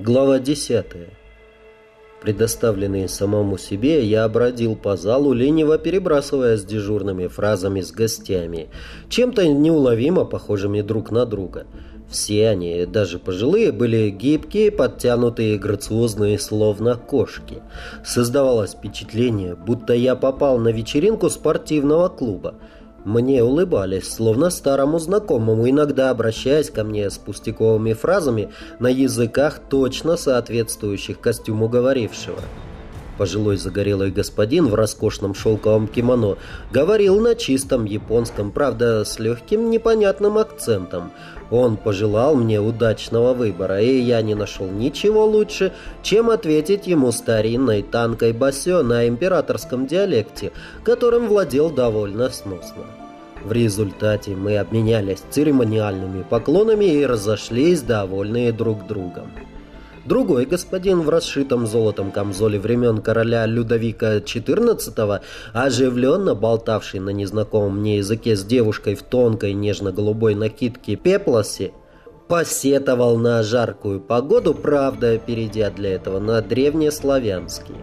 Глава 10. Предоставленный самому себе, я обродил по залу, лениво перебрасываясь дежурными фразами с гостями, чем-то неуловимо похожими друг на друга. Все они, даже пожилые, были гибкие, подтянутые, грациозные, словно кошки. Создавалось впечатление, будто я попал на вечеринку спортивного клуба. Мне улыбались, словно старому знакомому, иногда обращаясь ко мне с пустяковыми фразами на языках, точно соответствующих костюму говорившего. Пожилой загорелый господин в роскошном шелковом кимоно говорил на чистом японском, правда, с легким непонятным акцентом. Он пожелал мне удачного выбора, и я не нашел ничего лучше, чем ответить ему старинной танкой басё на императорском диалекте, которым владел довольно сносно. В результате мы обменялись церемониальными поклонами и разошлись, довольные друг другом. Другой господин в расшитом золотом камзоле времен короля Людовика XIV, оживленно болтавший на незнакомом мне языке с девушкой в тонкой нежно-голубой накидке пеплосе, посетовал на жаркую погоду, правда, перейдя для этого на древнеславянский.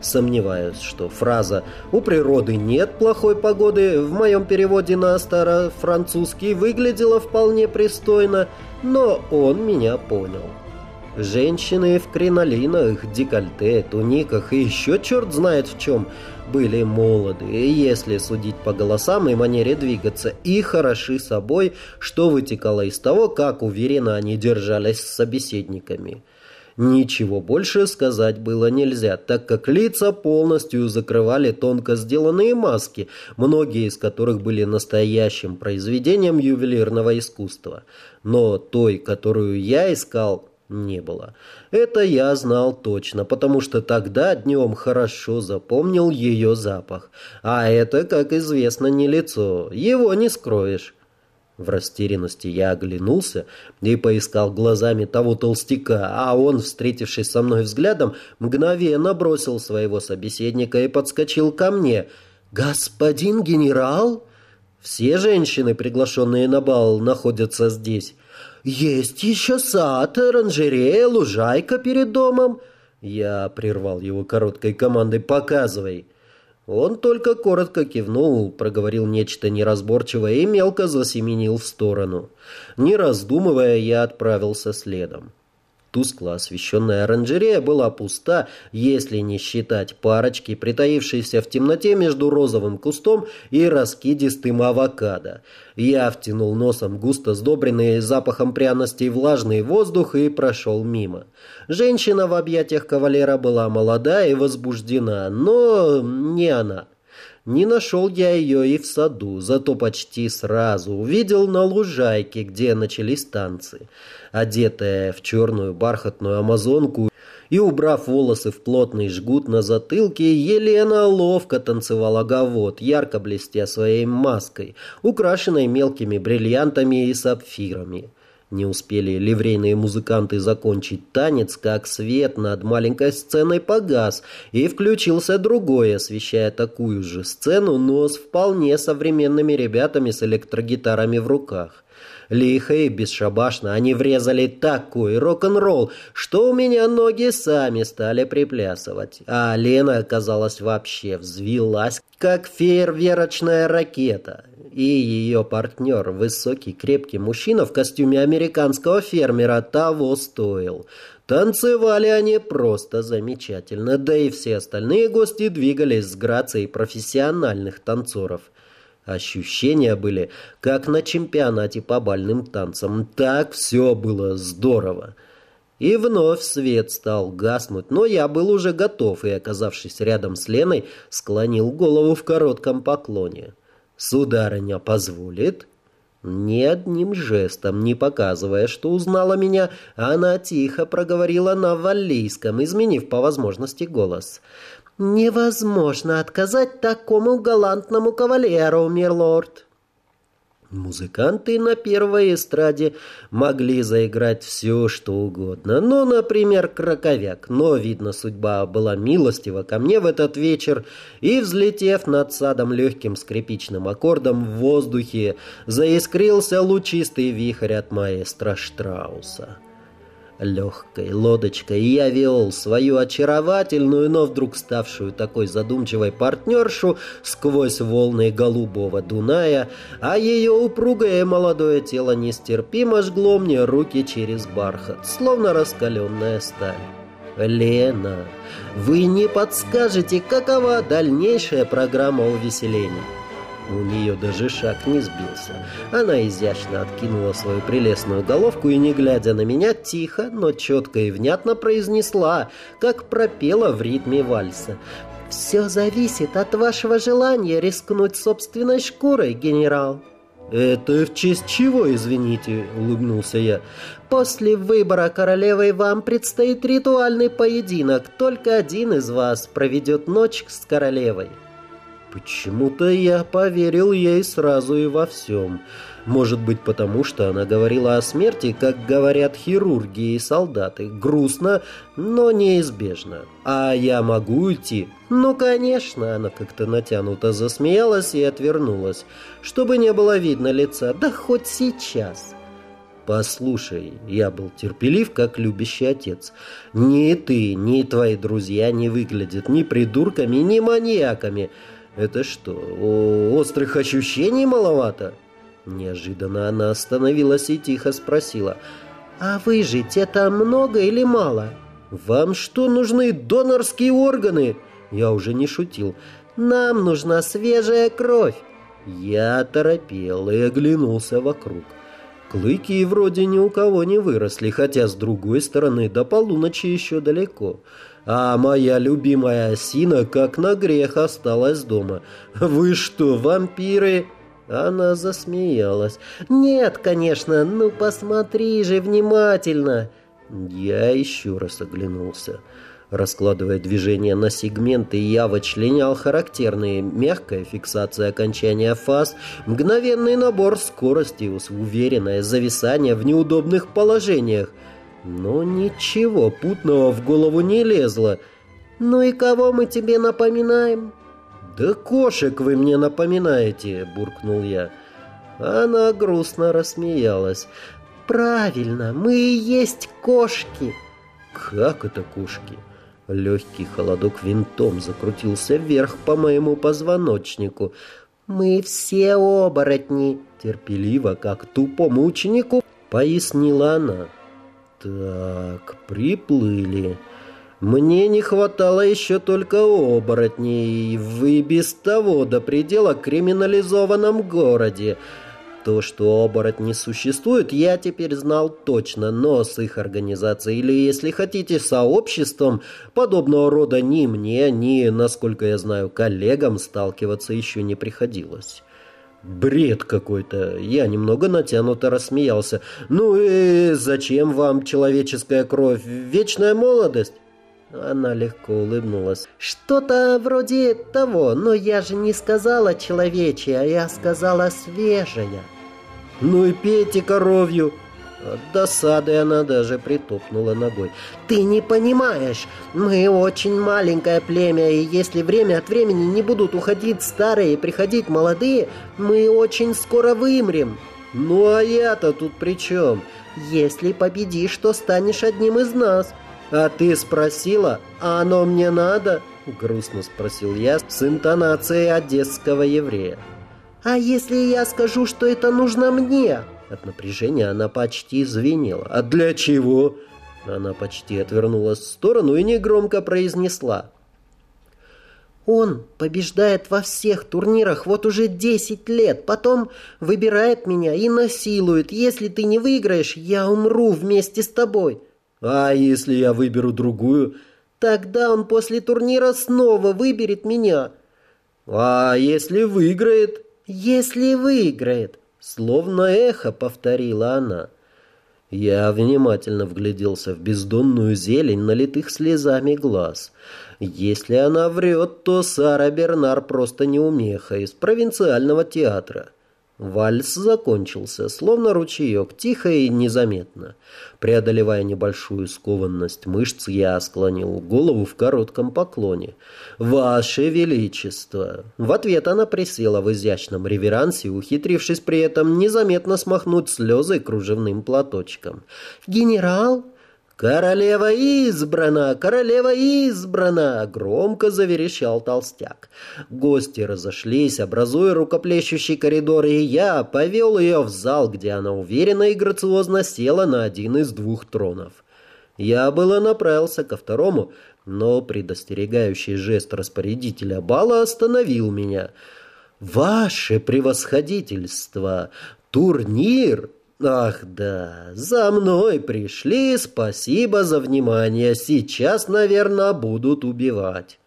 Сомневаюсь, что фраза «у природы нет плохой погоды» в моем переводе на старо-французский выглядела вполне пристойно, но он меня понял. Женщины в кринолинах, декольте, туниках и еще черт знает в чем были молоды, если судить по голосам и манере двигаться, и хороши собой, что вытекало из того, как уверенно они держались с собеседниками. Ничего больше сказать было нельзя, так как лица полностью закрывали тонко сделанные маски, многие из которых были настоящим произведением ювелирного искусства. Но той, которую я искал, не было. Это я знал точно, потому что тогда днем хорошо запомнил ее запах. А это, как известно, не лицо. Его не скроешь. В растерянности я оглянулся и поискал глазами того толстяка, а он, встретившись со мной взглядом, мгновенно бросил своего собеседника и подскочил ко мне. «Господин генерал?» «Все женщины, приглашенные на бал, находятся здесь». «Есть еще сад, оранжерея, лужайка перед домом». Я прервал его короткой командой «Показывай». Он только коротко кивнул, проговорил нечто неразборчивое и мелко засеменил в сторону. Не раздумывая, я отправился следом. Тускло освещенная оранжерея была пуста, если не считать парочки, притаившейся в темноте между розовым кустом и раскидистым авокадо. Я втянул носом густо сдобренный запахом пряностей влажный воздух и прошел мимо. Женщина в объятиях кавалера была молода и возбуждена, но не она. Не нашел я ее и в саду, зато почти сразу увидел на лужайке, где начались танцы. Одетая в черную бархатную амазонку и убрав волосы в плотный жгут на затылке, Елена ловко танцевала гавот, ярко блестя своей маской, украшенной мелкими бриллиантами и сапфирами. Не успели ливрейные музыканты закончить танец, как свет над маленькой сценой погас, и включился другой, освещая такую же сцену, но с вполне современными ребятами с электрогитарами в руках. Лихо и бесшабашно они врезали такой рок-н-ролл, что у меня ноги сами стали приплясывать. А Лена, оказалась вообще взвилась, как фейерверочная ракета и ее партнер, высокий крепкий мужчина в костюме американского фермера, того стоил. Танцевали они просто замечательно, да и все остальные гости двигались с грацией профессиональных танцоров. Ощущения были, как на чемпионате по бальным танцам. Так все было здорово. И вновь свет стал гаснуть, но я был уже готов и, оказавшись рядом с Леной, склонил голову в коротком поклоне. «Сударыня позволит?» Ни одним жестом, не показывая, что узнала меня, она тихо проговорила на валлийском, изменив по возможности голос. «Невозможно отказать такому галантному кавалеру, мирлорд!» Музыканты на первой эстраде могли заиграть все, что угодно. Ну, например, краковяк. Но, видно, судьба была милостива ко мне в этот вечер, и, взлетев над садом легким скрипичным аккордом в воздухе, заискрился лучистый вихрь от маэстро Штрауса. Легкой лодочкой я вел свою очаровательную, но вдруг ставшую такой задумчивой партнершу сквозь волны голубого Дуная, а ее упругое молодое тело нестерпимо жгло мне руки через бархат, словно раскаленная сталь. «Лена, вы не подскажете, какова дальнейшая программа увеселений?» У нее даже шаг не сбился. Она изящно откинула свою прелестную головку и, не глядя на меня, тихо, но четко и внятно произнесла, как пропела в ритме вальса. «Все зависит от вашего желания рискнуть собственной шкурой, генерал». «Это в честь чего, извините?» — улыбнулся я. «После выбора королевы вам предстоит ритуальный поединок. Только один из вас проведет ночь с королевой». Почему-то я поверил ей сразу и во всем. Может быть, потому что она говорила о смерти, как говорят хирурги и солдаты. Грустно, но неизбежно. А я могу уйти? Ну, конечно, она как-то натянуто засмеялась и отвернулась, чтобы не было видно лица. Да хоть сейчас. «Послушай, я был терпелив, как любящий отец. Ни ты, ни твои друзья не выглядят ни придурками, ни маньяками». Это что, острых ощущений маловато? Неожиданно она остановилась и тихо спросила. «А выжить это много или мало?» «Вам что, нужны донорские органы?» Я уже не шутил. «Нам нужна свежая кровь!» Я торопел и оглянулся вокруг. Клыки вроде ни у кого не выросли, хотя с другой стороны до полуночи еще далеко. А моя любимая осина как на грех осталась дома. Вы что, вампиры?» Она засмеялась. «Нет, конечно, ну посмотри же внимательно!» Я еще раз оглянулся. Раскладывая движение на сегменты, я вычленял характерные мягкая фиксация окончания фаз, мгновенный набор скорости, уверенное зависание в неудобных положениях – но ничего путного в голову не лезло. «Ну и кого мы тебе напоминаем?» «Да кошек вы мне напоминаете», — буркнул я. Она грустно рассмеялась. «Правильно, мы и есть кошки». «Как это кошки?» Легкий холодок винтом закрутился вверх по моему позвоночнику. «Мы все оборотни», — терпеливо, как тупому ученику, пояснила она. Так, приплыли. Мне не хватало еще только оборотней в без того до предела криминализованном городе. То, что оборотни существуют, я теперь знал точно, но с их организацией или, если хотите, сообществом подобного рода ни мне, ни, насколько я знаю, коллегам сталкиваться еще не приходилось. Бред какой-то. Я немного натянуто рассмеялся. Ну и зачем вам человеческая кровь? Вечная молодость? Она легко улыбнулась. «Что-то вроде того, но я же не сказала человечья, а я сказала свежая». «Ну и пейте коровью», от досады она даже притопнула ногой. «Ты не понимаешь, мы очень маленькое племя, и если время от времени не будут уходить старые и приходить молодые, мы очень скоро вымрем». «Ну а я-то тут при чем?» «Если победишь, то станешь одним из нас». «А ты спросила, а оно мне надо?» Грустно спросил я с интонацией одесского еврея. «А если я скажу, что это нужно мне?» От напряжения она почти звенела. «А для чего?» Она почти отвернулась в сторону и негромко произнесла. «Он побеждает во всех турнирах вот уже десять лет, потом выбирает меня и насилует. Если ты не выиграешь, я умру вместе с тобой». «А если я выберу другую?» «Тогда он после турнира снова выберет меня». «А если выиграет?» «Если выиграет». Словно эхо повторила она. Я внимательно вгляделся в бездонную зелень налитых слезами глаз. Если она врет, то Сара Бернар просто неумеха из провинциального театра. Вальс закончился, словно ручеек, тихо и незаметно. Преодолевая небольшую скованность мышц, я склонил голову в коротком поклоне. «Ваше Величество!» В ответ она присела в изящном реверансе, ухитрившись при этом незаметно смахнуть слезы кружевным платочком. «Генерал?» «Королева избрана! Королева избрана!» — громко заверещал толстяк. Гости разошлись, образуя рукоплещущий коридор, и я повел ее в зал, где она уверенно и грациозно села на один из двух тронов. Я было направился ко второму, но предостерегающий жест распорядителя бала остановил меня. «Ваше превосходительство! Турнир «Ах да, за мной пришли, спасибо за внимание, сейчас, наверное, будут убивать».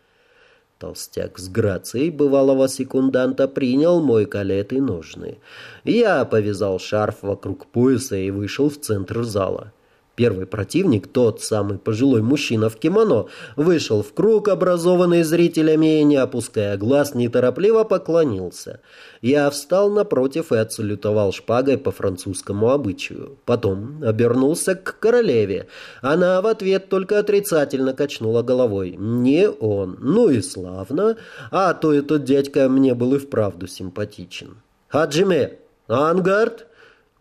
Толстяк с грацией бывалого секунданта принял мой калет и ножны. Я повязал шарф вокруг пояса и вышел в центр зала. Первый противник, тот самый пожилой мужчина в кимоно, вышел в круг, образованный зрителями, и, не опуская глаз, неторопливо поклонился. Я встал напротив и отсалютовал шпагой по французскому обычаю. Потом обернулся к королеве. Она в ответ только отрицательно качнула головой. «Не он. Ну и славно. А то этот дядька мне был и вправду симпатичен». «Хаджиме! Ангард!»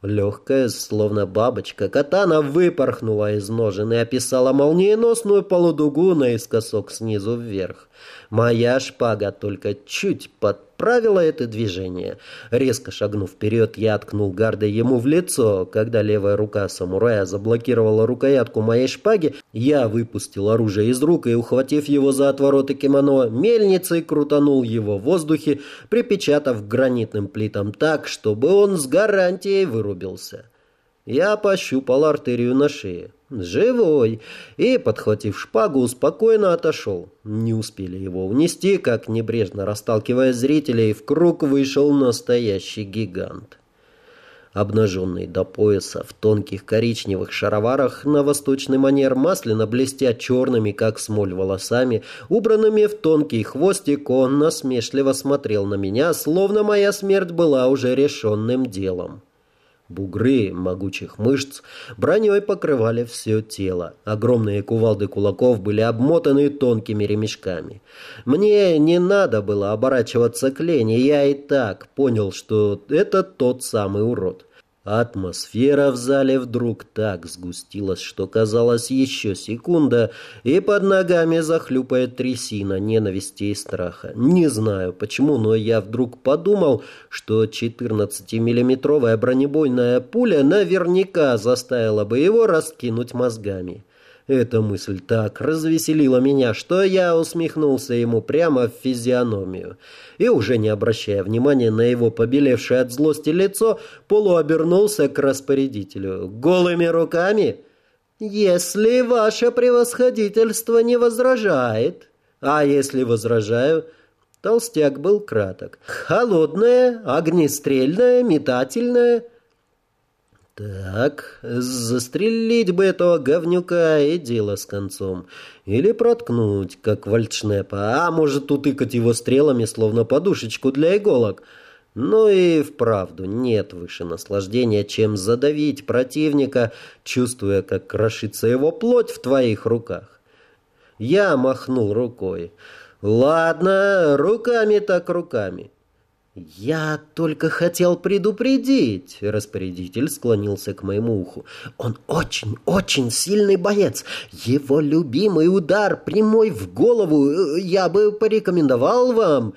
Легкая, словно бабочка, катана выпорхнула из ножен и описала молниеносную полудугу наискосок снизу вверх. Моя шпага только чуть подправила это движение. Резко шагнув вперед, я ткнул гардой ему в лицо. Когда левая рука самурая заблокировала рукоятку моей шпаги, я выпустил оружие из рук и, ухватив его за отвороты кимоно, мельницей крутанул его в воздухе, припечатав гранитным плитам так, чтобы он с гарантией вырубился. Я пощупал артерию на шее. Живой. И, подхватив шпагу, спокойно отошел. Не успели его унести, как, небрежно расталкивая зрителей, в круг вышел настоящий гигант. Обнаженный до пояса в тонких коричневых шароварах на восточный манер масляно блестя черными, как смоль, волосами, убранными в тонкий хвостик, он насмешливо смотрел на меня, словно моя смерть была уже решенным делом. Бугры могучих мышц броней покрывали все тело. Огромные кувалды кулаков были обмотаны тонкими ремешками. Мне не надо было оборачиваться к Лене, я и так понял, что это тот самый урод. Атмосфера в зале вдруг так сгустилась, что казалось еще секунда, и под ногами захлюпает трясина ненависти и страха. Не знаю почему, но я вдруг подумал, что 14-миллиметровая бронебойная пуля наверняка заставила бы его раскинуть мозгами. Эта мысль так развеселила меня, что я усмехнулся ему прямо в физиономию. И уже не обращая внимания на его побелевшее от злости лицо, полуобернулся к распорядителю. «Голыми руками?» «Если ваше превосходительство не возражает». «А если возражаю?» Толстяк был краток. «Холодное, огнестрельное, метательное». Так, застрелить бы этого говнюка и дело с концом. Или проткнуть, как вальдшнепа, а может утыкать его стрелами, словно подушечку для иголок. Но и вправду нет выше наслаждения, чем задавить противника, чувствуя, как крошится его плоть в твоих руках. Я махнул рукой. «Ладно, руками так руками». «Я только хотел предупредить», — распорядитель склонился к моему уху. «Он очень-очень сильный боец. Его любимый удар прямой в голову э, я бы порекомендовал вам».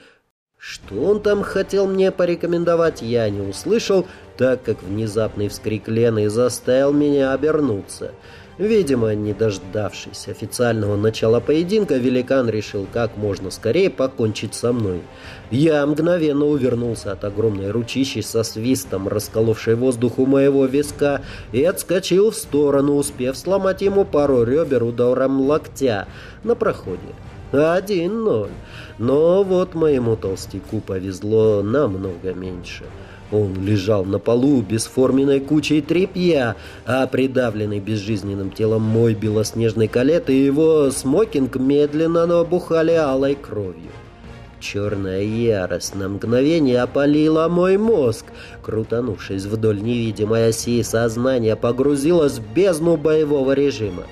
Что он там хотел мне порекомендовать, я не услышал, так как внезапный вскрик Лены заставил меня обернуться. Видимо, не дождавшись официального начала поединка, великан решил как можно скорее покончить со мной. Я мгновенно увернулся от огромной ручищи со свистом, расколовшей воздух у моего виска, и отскочил в сторону, успев сломать ему пару ребер ударом локтя на проходе. Один ноль. Но вот моему толстяку повезло намного меньше. Он лежал на полу бесформенной кучей тряпья, а придавленный безжизненным телом мой белоснежный калет и его смокинг медленно набухали алой кровью. Черная ярость на мгновение опалила мой мозг. Крутанувшись вдоль невидимой оси, сознание погрузилось в бездну боевого режима.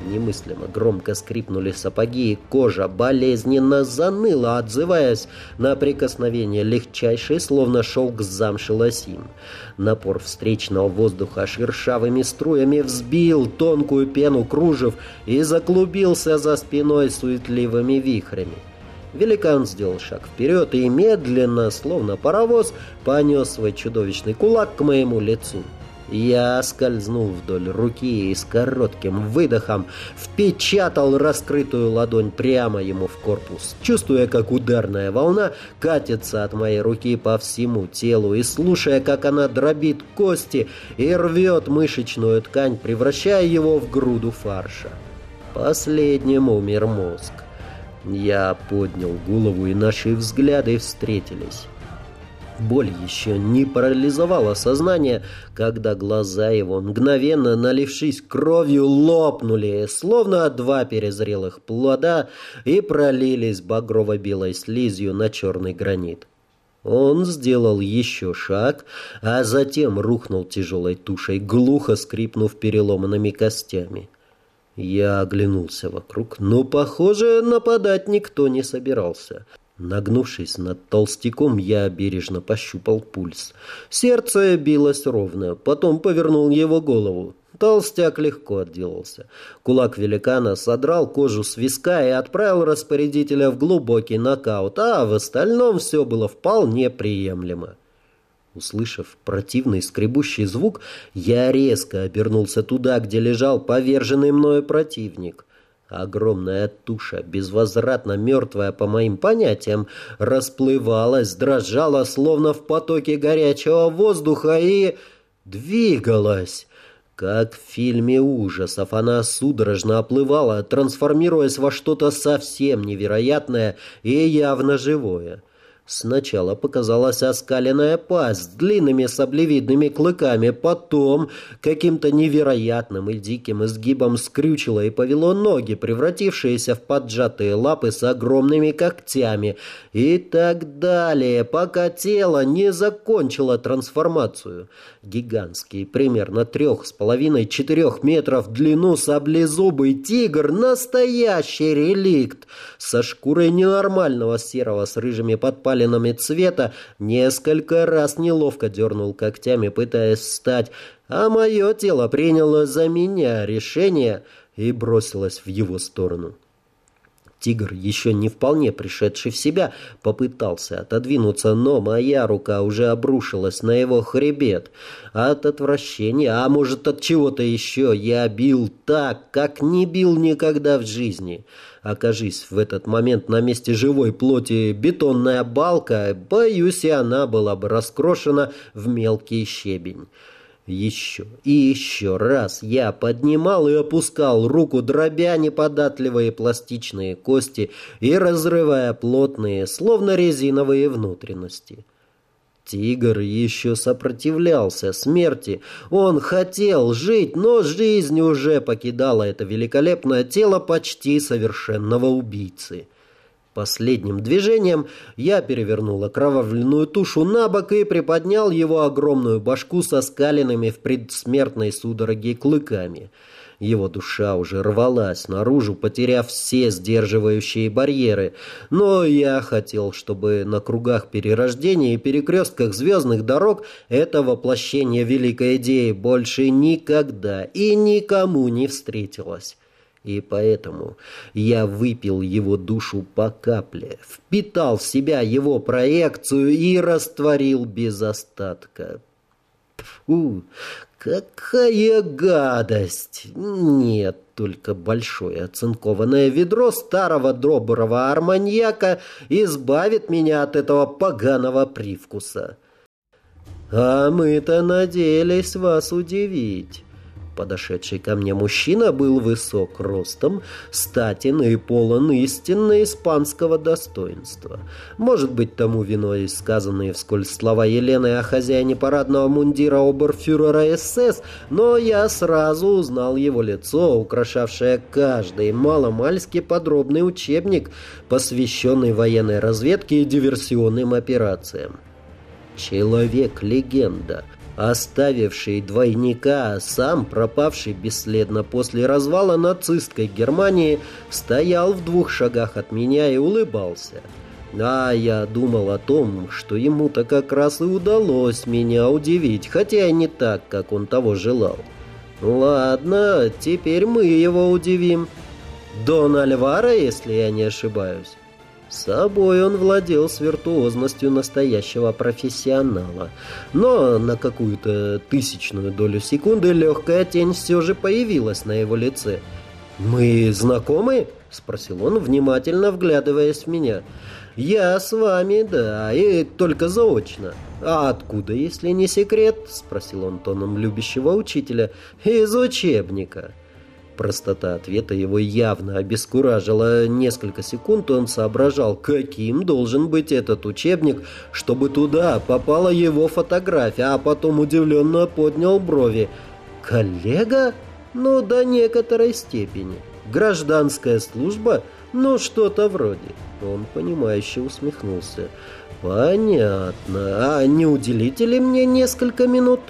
Немыслимо громко скрипнули сапоги, и кожа болезненно заныла, отзываясь на прикосновение легчайшей, словно шелк замши лосин. Напор встречного воздуха шершавыми струями взбил тонкую пену кружев и заклубился за спиной суетливыми вихрями. Великан сделал шаг вперед и медленно, словно паровоз, понес свой чудовищный кулак к моему лицу. Я скользнул вдоль руки и с коротким выдохом впечатал раскрытую ладонь прямо ему в корпус, чувствуя, как ударная волна катится от моей руки по всему телу и слушая, как она дробит кости и рвет мышечную ткань, превращая его в груду фарша. Последним умер мозг. Я поднял голову, и наши взгляды встретились. Боль еще не парализовала сознание, когда глаза его, мгновенно налившись кровью, лопнули, словно два перезрелых плода, и пролились багрово-белой слизью на черный гранит. Он сделал еще шаг, а затем рухнул тяжелой тушей, глухо скрипнув переломанными костями. Я оглянулся вокруг, но, похоже, нападать никто не собирался. Нагнувшись над толстяком, я бережно пощупал пульс. Сердце билось ровно, потом повернул его голову. Толстяк легко отделался. Кулак великана содрал кожу с виска и отправил распорядителя в глубокий нокаут, а в остальном все было вполне приемлемо. Услышав противный скребущий звук, я резко обернулся туда, где лежал поверженный мною противник. Огромная туша, безвозвратно мертвая по моим понятиям, расплывалась, дрожала, словно в потоке горячего воздуха и... двигалась. Как в фильме ужасов, она судорожно оплывала, трансформируясь во что-то совсем невероятное и явно живое. Сначала показалась оскаленная пасть с длинными саблевидными клыками, потом каким-то невероятным и диким изгибом скрючило и повело ноги, превратившиеся в поджатые лапы с огромными когтями, и так далее, пока тело не закончило трансформацию. Гигантский, примерно трех с половиной-четырех метров в длину саблезубый тигр — настоящий реликт, со шкурой ненормального серого с рыжими подпалами прогалинами цвета, несколько раз неловко дернул когтями, пытаясь встать, а мое тело приняло за меня решение и бросилось в его сторону. Тигр, еще не вполне пришедший в себя, попытался отодвинуться, но моя рука уже обрушилась на его хребет. От отвращения, а может от чего-то еще, я бил так, как не бил никогда в жизни. Окажись в этот момент на месте живой плоти бетонная балка, боюсь, и она была бы раскрошена в мелкий щебень. Еще и еще раз я поднимал и опускал руку, дробя неподатливые пластичные кости и разрывая плотные, словно резиновые внутренности. Тигр еще сопротивлялся смерти. Он хотел жить, но жизнь уже покидала это великолепное тело почти совершенного убийцы. Последним движением я перевернул окровавленную тушу на бок и приподнял его огромную башку со скаленными в предсмертной судороге клыками. Его душа уже рвалась наружу, потеряв все сдерживающие барьеры. Но я хотел, чтобы на кругах перерождения и перекрестках звездных дорог это воплощение великой идеи больше никогда и никому не встретилось. И поэтому я выпил его душу по капле, впитал в себя его проекцию и растворил без остатка. Фу, какая гадость! Нет, только большое оцинкованное ведро старого доброго арманьяка избавит меня от этого поганого привкуса. А мы-то надеялись вас удивить. Подошедший ко мне мужчина был высок ростом, статен и полон истинно испанского достоинства. Может быть, тому виной сказанные вскользь слова Елены о хозяине парадного мундира оберфюрера СС, но я сразу узнал его лицо, украшавшее каждый маломальски подробный учебник, посвященный военной разведке и диверсионным операциям. Человек-легенда — оставивший двойника, сам пропавший бесследно после развала нацистской Германии, стоял в двух шагах от меня и улыбался. А я думал о том, что ему-то как раз и удалось меня удивить, хотя и не так, как он того желал. Ладно, теперь мы его удивим. Дон Альвара, если я не ошибаюсь. Собой он владел с виртуозностью настоящего профессионала. Но на какую-то тысячную долю секунды легкая тень все же появилась на его лице. «Мы знакомы?» — спросил он, внимательно вглядываясь в меня. «Я с вами, да, и только заочно». «А откуда, если не секрет?» — спросил он тоном любящего учителя. «Из учебника». Простота ответа его явно обескуражила. Несколько секунд он соображал, каким должен быть этот учебник, чтобы туда попала его фотография, а потом удивленно поднял брови. «Коллега? Ну, до некоторой степени. Гражданская служба? Ну, что-то вроде». Он, понимающе усмехнулся. «Понятно. А не уделите ли мне несколько минут?»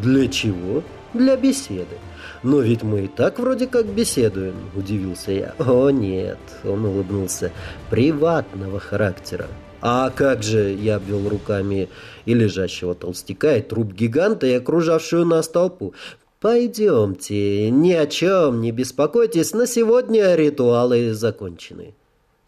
«Для чего?» «Для беседы». «Но ведь мы и так вроде как беседуем», — удивился я. «О, нет», — он улыбнулся, — «приватного характера». «А как же?» — я обвел руками и лежащего толстяка, и труп гиганта, и окружавшую нас толпу. «Пойдемте, ни о чем не беспокойтесь, на сегодня ритуалы закончены».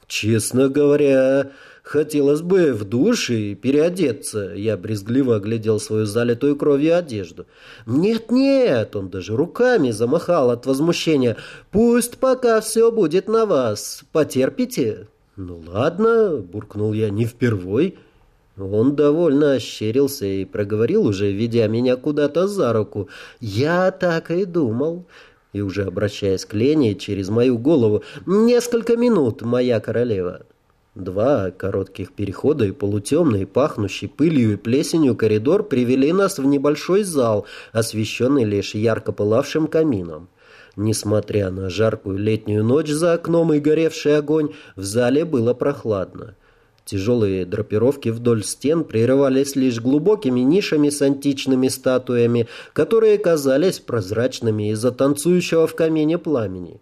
«Честно говоря, хотелось бы в душ и переодеться». Я брезгливо оглядел свою залитую кровью одежду. «Нет-нет!» — он даже руками замахал от возмущения. «Пусть пока все будет на вас. Потерпите». «Ну ладно», — буркнул я, — «не впервой». Он довольно ощерился и проговорил уже, ведя меня куда-то за руку. «Я так и думал и уже обращаясь к Лене через мою голову «Несколько минут, моя королева». Два коротких перехода и полутемный, пахнущий пылью и плесенью коридор привели нас в небольшой зал, освещенный лишь ярко пылавшим камином. Несмотря на жаркую летнюю ночь за окном и горевший огонь, в зале было прохладно. Тяжелые драпировки вдоль стен прерывались лишь глубокими нишами с античными статуями, которые казались прозрачными из-за танцующего в камине пламени.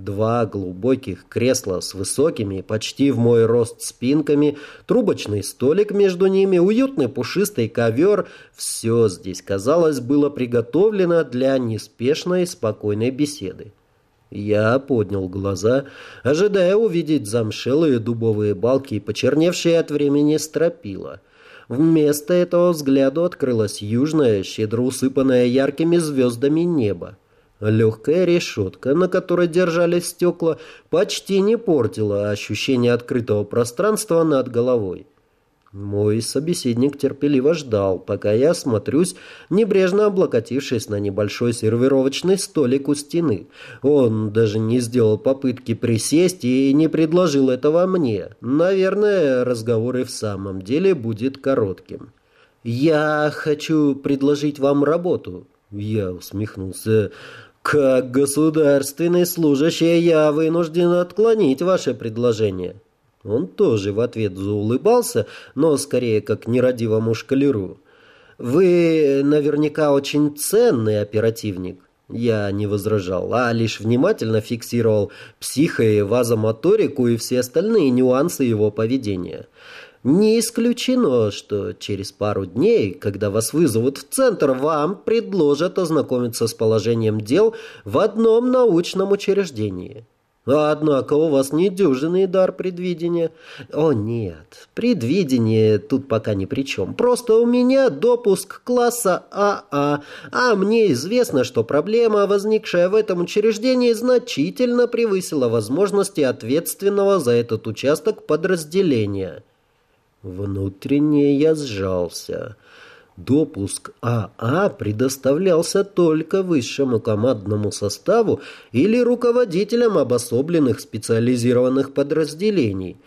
Два глубоких кресла с высокими, почти в мой рост спинками, трубочный столик между ними, уютный пушистый ковер – все здесь, казалось, было приготовлено для неспешной, спокойной беседы. Я поднял глаза, ожидая увидеть замшелые дубовые балки и почерневшие от времени стропила. Вместо этого взгляду открылось южное, щедро усыпанное яркими звездами небо. Легкая решетка, на которой держались стекла, почти не портила ощущение открытого пространства над головой. Мой собеседник терпеливо ждал, пока я осмотрюсь, небрежно облокотившись на небольшой сервировочный столик у стены. Он даже не сделал попытки присесть и не предложил этого мне. Наверное, разговор и в самом деле будет коротким. «Я хочу предложить вам работу», — я усмехнулся. «Как государственный служащий я вынужден отклонить ваше предложение». Он тоже в ответ заулыбался, но скорее как нерадивому шкалеру. «Вы наверняка очень ценный оперативник». Я не возражал, а лишь внимательно фиксировал психо- и вазомоторику и все остальные нюансы его поведения. Не исключено, что через пару дней, когда вас вызовут в центр, вам предложат ознакомиться с положением дел в одном научном учреждении. Однако у вас недюжинный дар предвидения. О нет, предвидение тут пока ни при чем. Просто у меня допуск класса АА, а мне известно, что проблема, возникшая в этом учреждении, значительно превысила возможности ответственного за этот участок подразделения. Внутренне я сжался. Допуск АА предоставлялся только высшему командному составу или руководителям обособленных специализированных подразделений.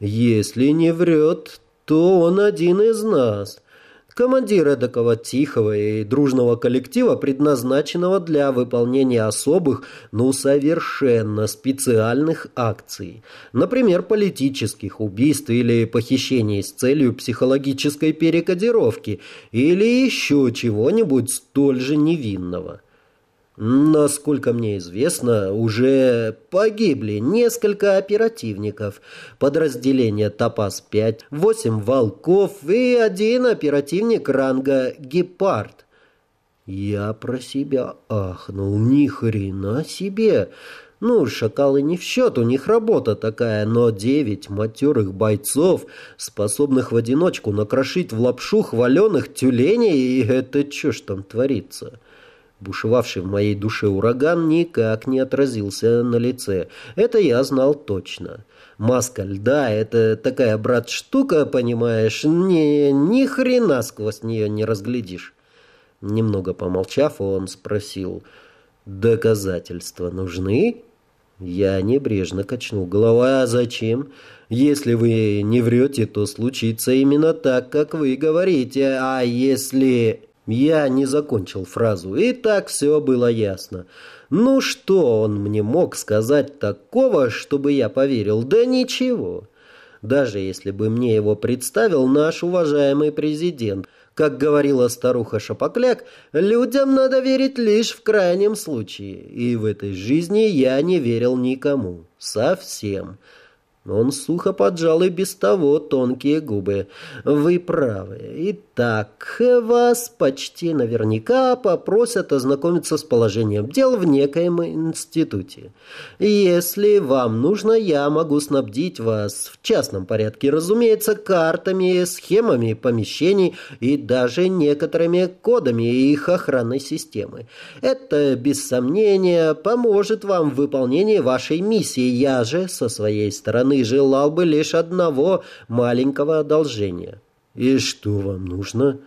Если не врет, то он один из нас. Командир эдакого тихого и дружного коллектива, предназначенного для выполнения особых, ну совершенно специальных акций. Например, политических убийств или похищений с целью психологической перекодировки или еще чего-нибудь столь же невинного. Насколько мне известно, уже погибли несколько оперативников, подразделение «Топаз-5», восемь «Волков» и один оперативник ранга «Гепард». Я про себя ахнул, ни хрена себе. Ну, шакалы не в счет, у них работа такая, но девять матерых бойцов, способных в одиночку накрошить в лапшу хваленых тюленей, и это что ж там творится?» Бушевавший в моей душе ураган никак не отразился на лице. Это я знал точно. Маска льда — это такая, брат, штука, понимаешь, ни, ни хрена сквозь нее не разглядишь. Немного помолчав, он спросил, «Доказательства нужны?» Я небрежно качнул головой. «А зачем? Если вы не врете, то случится именно так, как вы говорите. А если...» Я не закончил фразу, и так все было ясно. Ну что он мне мог сказать такого, чтобы я поверил? Да ничего. Даже если бы мне его представил наш уважаемый президент. Как говорила старуха Шапокляк, людям надо верить лишь в крайнем случае. И в этой жизни я не верил никому. Совсем. Он сухо поджал и без того тонкие губы. «Вы правы. Итак, вас почти наверняка попросят ознакомиться с положением дел в некоем институте. Если вам нужно, я могу снабдить вас в частном порядке, разумеется, картами, схемами помещений и даже некоторыми кодами их охранной системы. Это, без сомнения, поможет вам в выполнении вашей миссии. Я же, со своей стороны, стороны желал бы лишь одного маленького одолжения. «И что вам нужно?»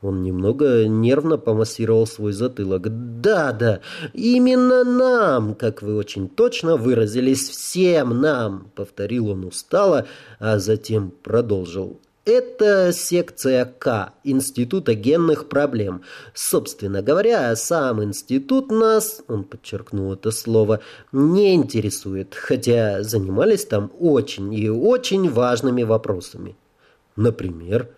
Он немного нервно помассировал свой затылок. «Да, да, именно нам, как вы очень точно выразились, всем нам», — повторил он устало, а затем продолжил. Это секция К Института генных проблем. Собственно говоря, сам институт нас, он подчеркнул это слово, не интересует, хотя занимались там очень и очень важными вопросами. Например,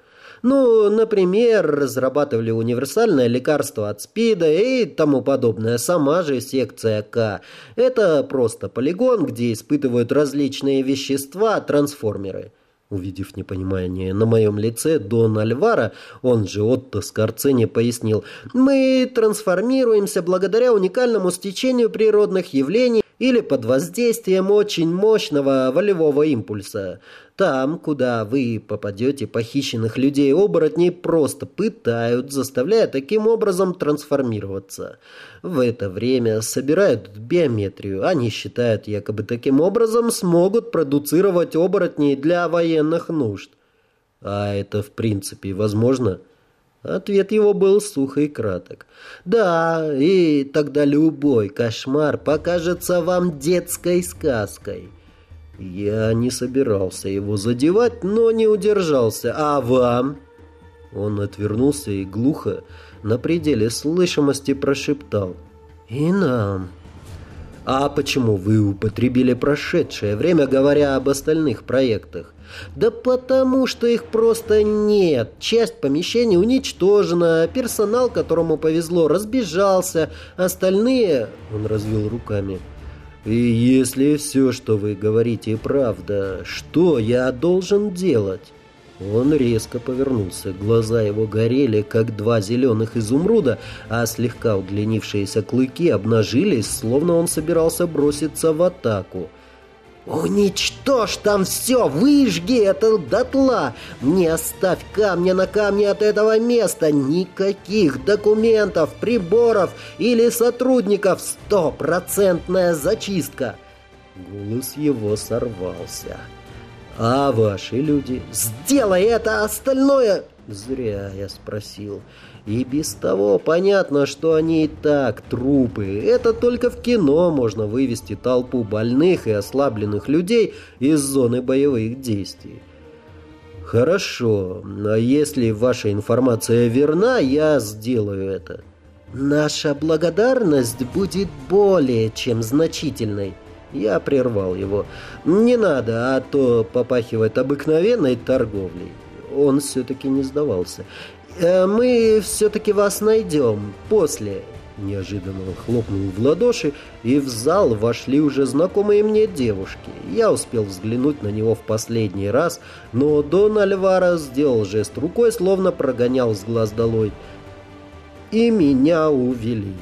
ну, например, разрабатывали универсальное лекарство от СПИДа и тому подобное. Сама же секция К. Это просто полигон, где испытывают различные вещества, трансформеры. Увидев непонимание на моем лице, Дон Альвара, он же Отто Скорцени, пояснил, «Мы трансформируемся благодаря уникальному стечению природных явлений или под воздействием очень мощного волевого импульса. Там, куда вы попадете, похищенных людей-оборотней просто пытают, заставляя таким образом трансформироваться. В это время собирают биометрию. Они считают, якобы таким образом смогут продуцировать оборотней для военных нужд. А это в принципе возможно? Ответ его был сух и краток. «Да, и тогда любой кошмар покажется вам детской сказкой». Я не собирался его задевать, но не удержался. А вам? Он отвернулся и глухо, на пределе слышимости, прошептал. И нам. А почему вы употребили прошедшее время, говоря об остальных проектах? Да потому что их просто нет. Часть помещений уничтожена, персонал, которому повезло, разбежался, остальные... Он развел руками. И если все, что вы говорите, правда, что я должен делать? Он резко повернулся. Глаза его горели, как два зеленых изумруда, а слегка удлинившиеся клыки обнажились, словно он собирался броситься в атаку. «Уничтожь там все! Выжги это дотла! Не оставь камня на камне от этого места! Никаких документов, приборов или сотрудников! Стопроцентная зачистка!» Голос его сорвался. «А ваши люди? Сделай это, остальное...» «Зря я спросил. И без того понятно, что они и так трупы. Это только в кино можно вывести толпу больных и ослабленных людей из зоны боевых действий. «Хорошо, а если ваша информация верна, я сделаю это». «Наша благодарность будет более чем значительной». Я прервал его. «Не надо, а то попахивает обыкновенной торговлей». Он все-таки не сдавался. «Э, «Мы все-таки вас найдем после». Неожиданно хлопнул в ладоши, и в зал вошли уже знакомые мне девушки. Я успел взглянуть на него в последний раз, но Дон Альвара сделал жест рукой, словно прогонял с глаз долой. И меня увели.